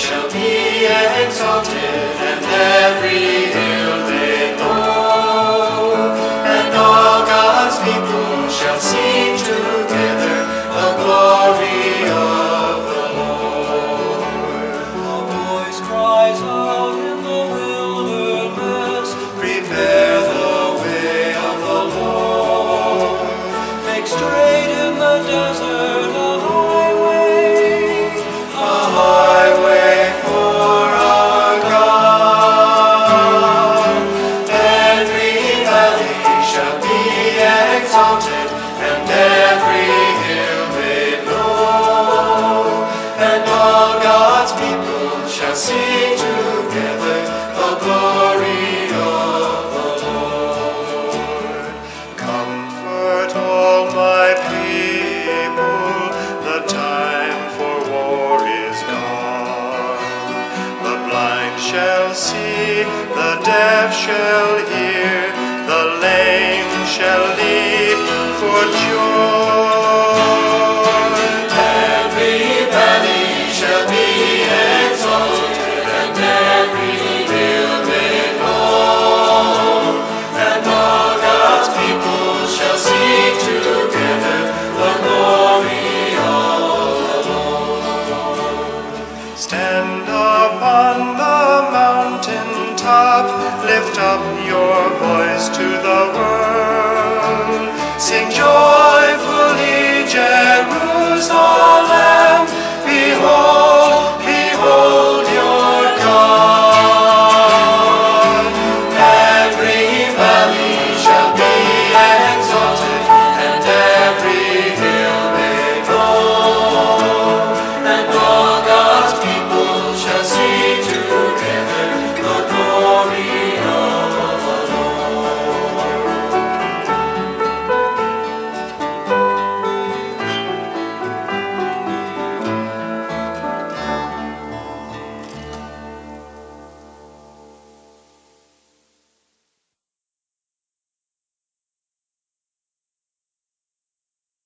shall be exalted, and shall sing together the glory of the Lord. Comfort all my people, the time for war is gone. The blind shall see, the deaf shall hear, the lame shall leap for joy. up, lift up your voice to the world.